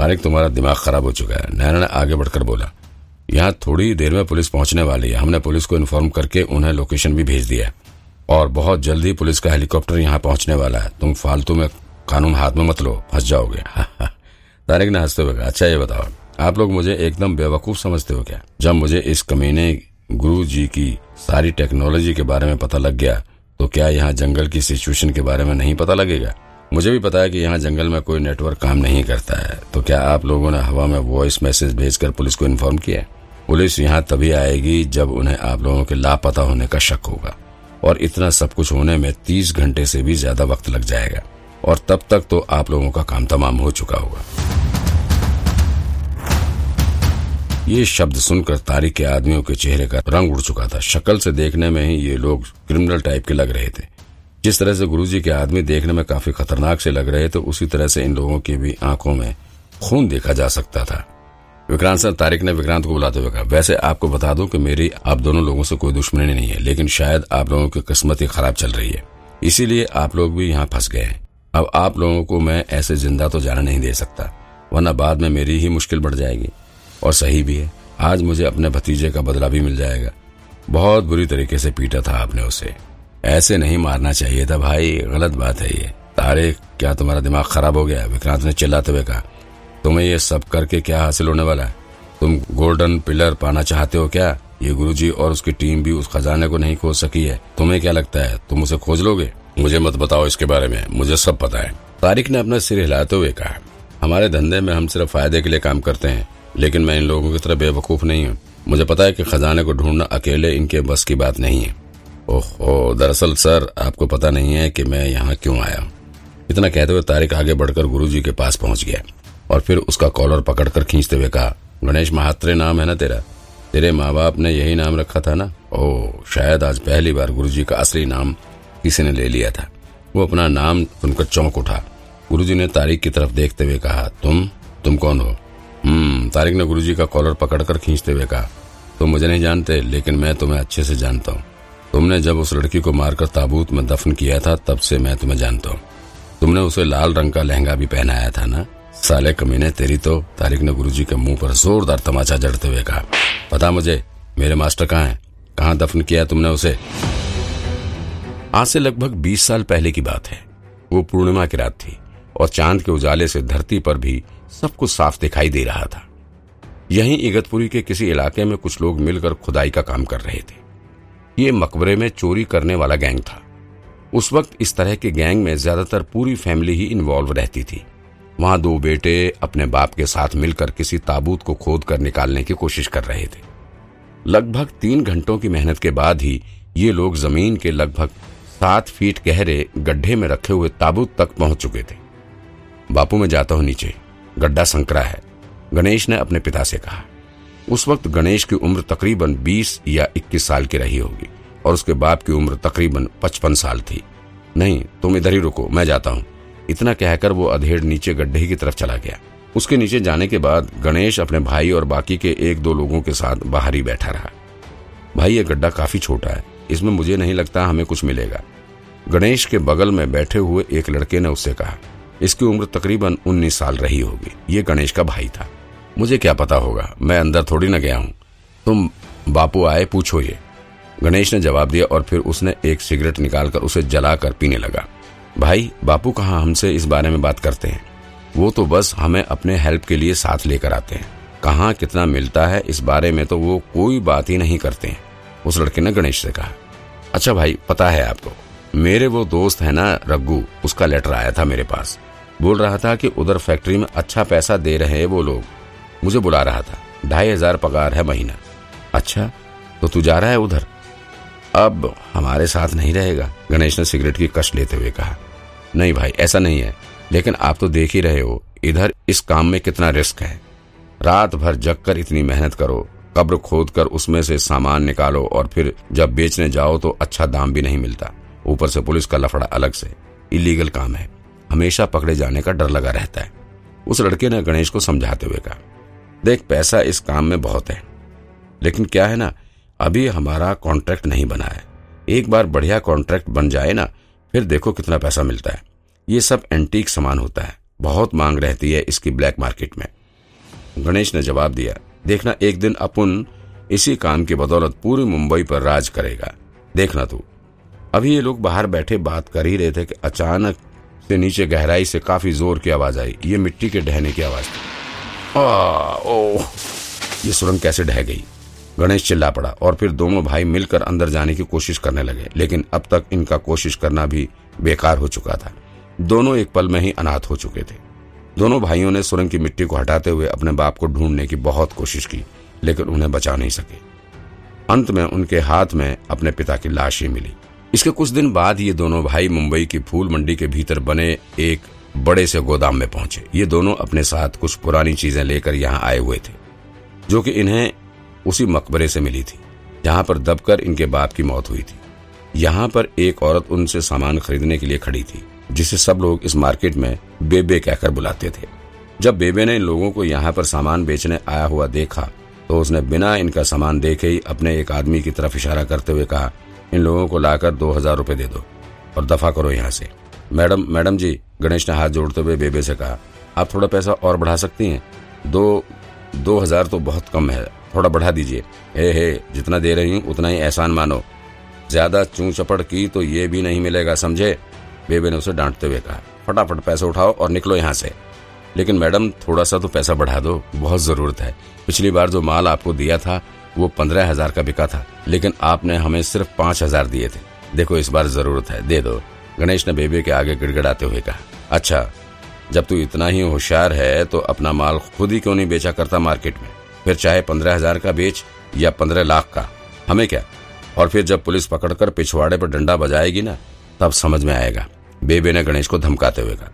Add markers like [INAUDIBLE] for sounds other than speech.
तारिक, तुम्हारा दिमाग खराब हो चुका है। नैना ने आगे बढ़कर बोला, यहाँ थोड़ी देर में पुलिस पहुँचने वाली है। हमने पुलिस को इन्फॉर्म करके उन्हें लोकेशन भी भेज दिया है। और बहुत जल्दी पुलिस का हेलीकॉप्टर यहाँ पहुँचने वाला है। तुम फालतू में कानून हाथ में मत लो, फंस जाओगे। [LAUGHS] तारिक ने हँसते हुए अच्छा ये बताओ, आप लोग मुझे एकदम बेवकूफ़ समझते हो क्या? जब मुझे इस कमीने गुरु जी की सारी टेक्नोलॉजी के बारे में पता लग गया तो क्या यहाँ जंगल की सिचुएशन के बारे में नहीं पता लगेगा? मुझे भी पता है कि यहाँ जंगल में कोई नेटवर्क काम नहीं करता है। तो क्या आप लोगों ने हवा में वॉइस मैसेज भेजकर पुलिस को इन्फॉर्म किया पुलिस यहाँ तभी आएगी जब उन्हें आप लोगों के लापता होने का शक होगा। और इतना सब कुछ होने में तीस घंटे से भी ज़्यादा वक्त लग जाएगा। और तब तक तो आप लोगों का काम तमाम हो चुका होगा। ये शब्द सुनकर तारिक के आदमियों के चेहरे का रंग उड़ चुका था। शक्ल से देखने में ही ये लोग क्रिमिनल टाइप के लग रहे थे। जिस तरह से गुरुजी के आदमी देखने में काफ़ी खतरनाक से लग रहे थे, उसी तरह से इन लोगों की भी आँखों में खून देखा जा सकता था। विक्रांत सर, तारिक ने विक्रांत को बुलाते हुए कहा, वैसे आपको बता दूँ कि मेरी, आप दोनों लोगों से कोई दुश्मनी नहीं है, लेकिन शायद आप लोगों की किस्मत ही खराब चल रही है। इसीलिए आप लोग भी यहाँ फंस गए हैं। अब आप लोगों को मैं ऐसे ज़िंदा तो जाना नहीं दे सकता, वरना बाद में मेरी ही मुश्किल बढ़ जाएगी। और सही भी है, आज मुझे अपने भतीजे का बदला भी मिल जाएगा। बहुत बुरी तरीके से पीटा था आपने उसे। ऐसे नहीं मारना चाहिए था भाई। गलत बात है ये। तारे, क्या तुम्हारा दिमाग खराब हो गया? विक्रांत ने चिल्लाते हुए कहा, तुम्हें ये सब करके क्या हासिल होने वाला है? तुम गोल्डन पिलर पाना चाहते हो क्या? ये गुरुजी और उसकी टीम भी उस खजाने को नहीं खोज सकी है। तुम्हें क्या लगता है, तुम उसे खोज लोगे? मुझे मत बताओ इसके बारे में। मुझे सब पता है। तारिक ने अपना सिर हिलाते हुए कहा, हमारे धंधे में हम सिर्फ़ फ़ायदे के लिए काम करते हैं, लेकिन मैं इन लोगों की तरह बेवकूफ़ नहीं हूँ। मुझे पता है कि खजाने को ढूंढना अकेले इनके बस की बात नहीं है। ओहो, दरअसल सर, आपको पता नहीं है कि मैं यहाँ क्यों आया इतना कहते हुए तारिक आगे बढ़कर गुरुजी के पास पहुँच गया और फिर उसका कॉलर पकड़कर खींचते हुए कहा, गणेश महात्रे, नाम है ना तेरा? तेरे माँ बाप ने यही नाम रखा था ना? ओह, शायद आज पहली बार गुरुजी का असली नाम किसी ने ले लिया था। वो अपना नाम सुनकर चौंक उठा। गुरुजी ने तारिक की तरफ़ देखते हुए कहा, तुम? तुम कौन हो? हम्म तारिक ने गुरुजी का कॉलर पकड़कर खींचते हुए कहा, तुम मुझे नहीं जानते, लेकिन मैं तुम्हें अच्छे से जानता हूँ। तुमने जब उस लड़की को मारकर ताबूत में दफन किया था, तब से मैं तुम्हें जानता हूँ। तुमने उसे लाल रंग का लहंगा भी पहनाया था ना? साले कमीने, तेरी तो तारिक ने गुरुजी के मुँह पर जोरदार तमाचा जड़ते हुए कहा। पता मुझे, मेरे मास्टर कहाँ हैं? कहाँ दफन किया तुमने उसे? आज से लगभग बीस साल पहले की बात है। वो पूर्णिमा की रात थी और चाँद के उजाले से धरती पर भी सब कुछ साफ़ दिखाई दे रहा था। यहीं इगतपुरी के किसी इलाके में कुछ लोग मिलकर खुदाई का काम कर रहे थे। ये मकबरे में चोरी करने वाला गैंग था। उस वक्त इस तरह के गैंग में ज़्यादातर पूरी फैमिली ही इन्वॉल्व रहती थी। वहाँ दो बेटे अपने बाप के साथ मिलकर किसी ताबूत को खोद कर निकालने की कोशिश कर रहे थे। लगभग तीन घंटों की मेहनत के बाद ही ये लोग ज़मीन के लगभग सात फीट गहरे गड्ढे में रखे हुए ताबूत तक पहुँच चुके थे। बापू में जाता हूँ नीचे। गड्ढा संकरा है। गणेश ने अपने पिता से कहा। उस वक्त गणेश की उम्र तकरीबन 20 या 21 साल की रही होगी, और उसके बाप की उम्र तकरीबन 55 साल थी। नहीं, तुम इधर ही रुको, मैं जाता हूँ। इतना कहकर वो अधेड़ नीचे गड्ढे की तरफ़ चला गया। उसके नीचे जाने के बाद गणेश अपने भाई और बाकी के एक दो लोगों के साथ बाहर ही बैठा रहा। भाई ये गड्ढा काफ़ी छोटा है, इसमें मुझे नहीं लगता हमें कुछ मिलेगा। गणेश के बगल में बैठे हुए एक लड़के ने उससे कहा, इसकी उम्र तकरीबन उन्नीस साल रही होगी, ये गणेश का भाई था। मुझे क्या पता होगा? मैं अंदर थोड़ी न गया हूँ। तुम बापू आए, पूछो ये। गणेश ने जवाब दिया और फिर उसने एक सिगरेट निकालकर उसे जलाकर पीने लगा। भाई, बापू कहाँ हमसे इस बारे में बात करते हैं? वो तो बस हमें अपने हेल्प के लिए साथ लेकर आते हैं। कहाँ कितना मिलता है इस बारे में तो वो कोई बात ही नहीं करते हैं। उस लड़के ने गणेश से कहा अच्छा भाई, पता है आपको। मेरे वो दोस्त है ना, रग्गू, उसका लेटर आया था मेरे पास। बोल रहा था कि उधर फैक्ट्री में अच्छा पैसा दे रहे हैं वो लोग। मुझे बुला रहा था। ढाई हज़ार पगार है महीना। अच्छा तो तू जा रहा है उधर। अब हमारे साथ नहीं रहेगा, गणेश ने सिगरेट की कश लेते हुए कहा। नहीं भाई, ऐसा नहीं है। लेकिन आप तो देख ही रहे हो, इधर इस काम में कितना रिस्क है। रात भर जग कर इतनी मेहनत करो, कब्र खोद कर उसमें से सामान निकालो और फिर जब बेचने जाओ तो अच्छा दाम भी नहीं मिलता। ऊपर से पुलिस का लफड़ा अलग से। इलीगल काम है। हमेशा पकड़े जाने का डर लगा रहता है। उस लड़के ने गणेश को समझाते हुए कहा देख, पैसा इस काम में बहुत है। लेकिन क्या है ना, अभी हमारा कॉन्ट्रैक्ट नहीं बना है। एक बार बढ़िया कॉन्ट्रैक्ट बन जाए ना, फिर देखो कितना पैसा मिलता है। ये सब एंटीक सामान होता है। बहुत मांग रहती है इसकी ब्लैक मार्केट में। गणेश ने जवाब दिया, देखना, एक दिन अपुन इसी काम की बदौलत पूरी मुंबई पर राज करेगा। देखना तू। अभी ये लोग बाहर बैठे बात कर ही रहे थे कि अचानक से नीचे गहराई से काफ़ी ज़ोर की आवाज़ आई। ये मिट्टी के ढहने की आवाज़ थी। आ, ओह ये सुरंग कैसे ढह गई? गणेश चिल्ला पड़ा और फिर दोनों भाई मिलकर अंदर जाने की कोशिश करने लगे लेकिन अब तक इनका कोशिश करना भी बेकार हो चुका था। दोनों एक पल में ही अनाथ हो चुके थे। दोनों भाइयों ने सुरंग की मिट्टी को हटाते हुए अपने बाप को ढूँढने की बहुत कोशिश की लेकिन उन्हें बचा नहीं सके। अंत में उनके हाथ में अपने पिता की लाश ही मिली। इसके कुछ दिन बाद ये दोनों भाई मुंबई की फूल मंडी के भीतर बने एक बड़े से गोदाम में पहुँचे। ये दोनों अपने साथ कुछ पुरानी चीज़ें लेकर यहाँ आए हुए थे, जो कि इन्हें उसी मकबरे से मिली थी, जहाँ पर दबकर इनके बाप की मौत हुई थी। यहाँ पर एक औरत उनसे सामान खरीदने के लिए खड़ी थी, जिसे सब लोग इस मार्केट में बेबे कहकर बुलाते थे। जब बेबे ने इन लोगों को यहाँ पर सामान बेचने आया हुआ देखा तो उसने बिना इनका सामान देखे ही अपने एक आदमी की तरफ़ इशारा करते हुए कहा, इन लोगों को लाकर दो हज़ार रूपए दे दो और दफ़ा करो यहाँ से। मैडम मैडम जी, गणेश ने हाथ जोड़ते हुए बेबे से कहा, आप थोड़ा पैसा और बढ़ा सकती हैं? दो दो हज़ार तो बहुत कम है। थोड़ा बढ़ा दीजिए। हे हे, जितना दे रही हूँ, उतना ही एहसान मानो। ज़्यादा चू चपड़ की तो ये भी नहीं मिलेगा, समझे? बेबे ने उसे डांटते हुए कहा, फटाफट पैसे उठाओ और निकलो यहाँ से। लेकिन मैडम, थोड़ा सा तो पैसा बढ़ा दो। बहुत ज़रूरत है। पिछली बार जो माल आपको दिया था, वो पंद्रह हज़ार का बिका था। लेकिन आपने हमें सिर्फ़ पाँच हज़ार दिए थे। देखो, इस बार ज़रूरत है। दे दो। गणेश ने बेबे के आगे गिड़गिड़ाते हुए कहा अच्छा जब तू इतना ही होशियार है तो अपना माल खुद ही क्यों नहीं बेचा करता मार्केट में? फिर चाहे पंद्रह हज़ार का बेच या पंद्रह लाख का। हमें क्या? और फिर जब पुलिस पकड़कर पिछवाड़े पर डंडा बजाएगी ना, तब समझ में आएगा। बेबे ने गणेश को धमकाते हुए कहा